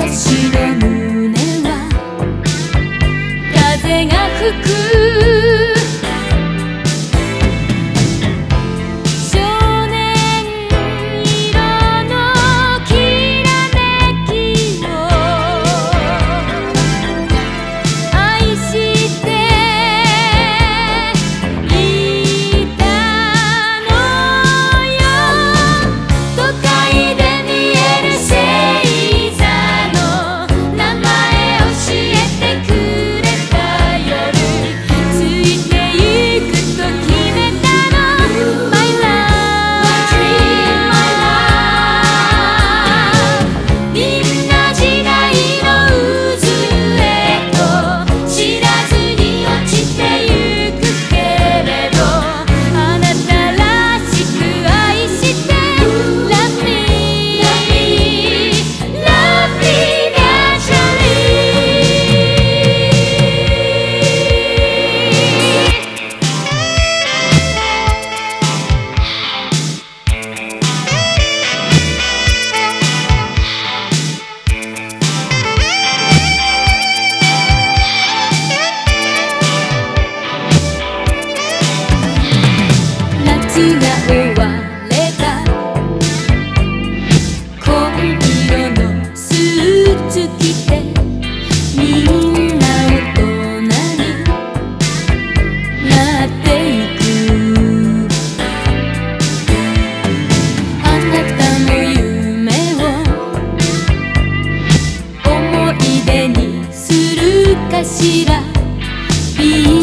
私の胸は風が吹くかしら。